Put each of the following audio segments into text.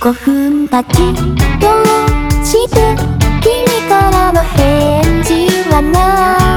5分待ちどうして君からの返事はない。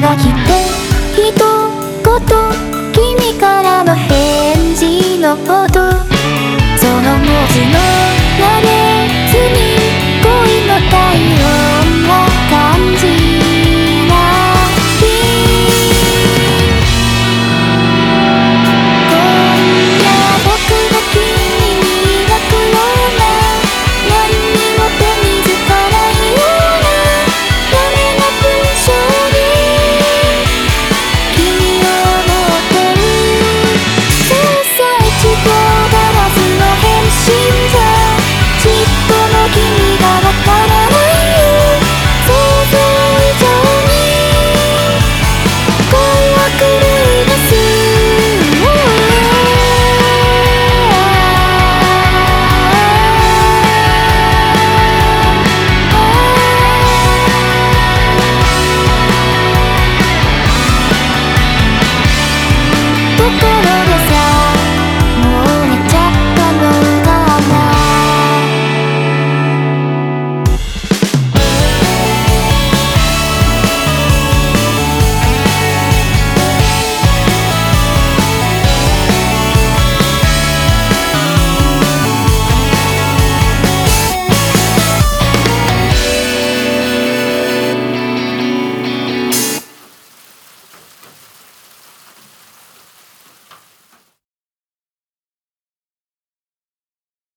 が来て一言君からの返事の音